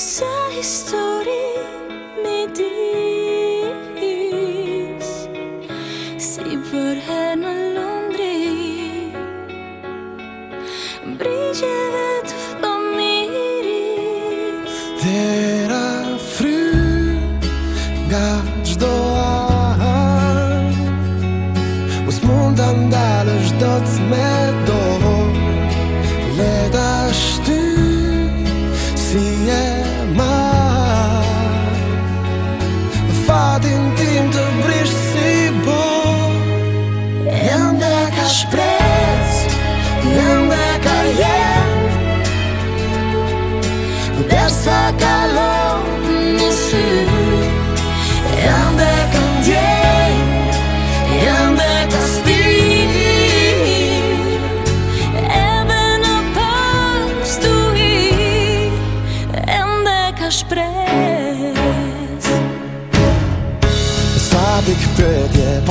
Sa histori me dis Si për herë në Londri Brigjeve të fëmiris Tera fru nga gjdo Mos mund të ndalë gjdo të me do Leta si e express. Sabe que perdi